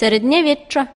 середньовіччя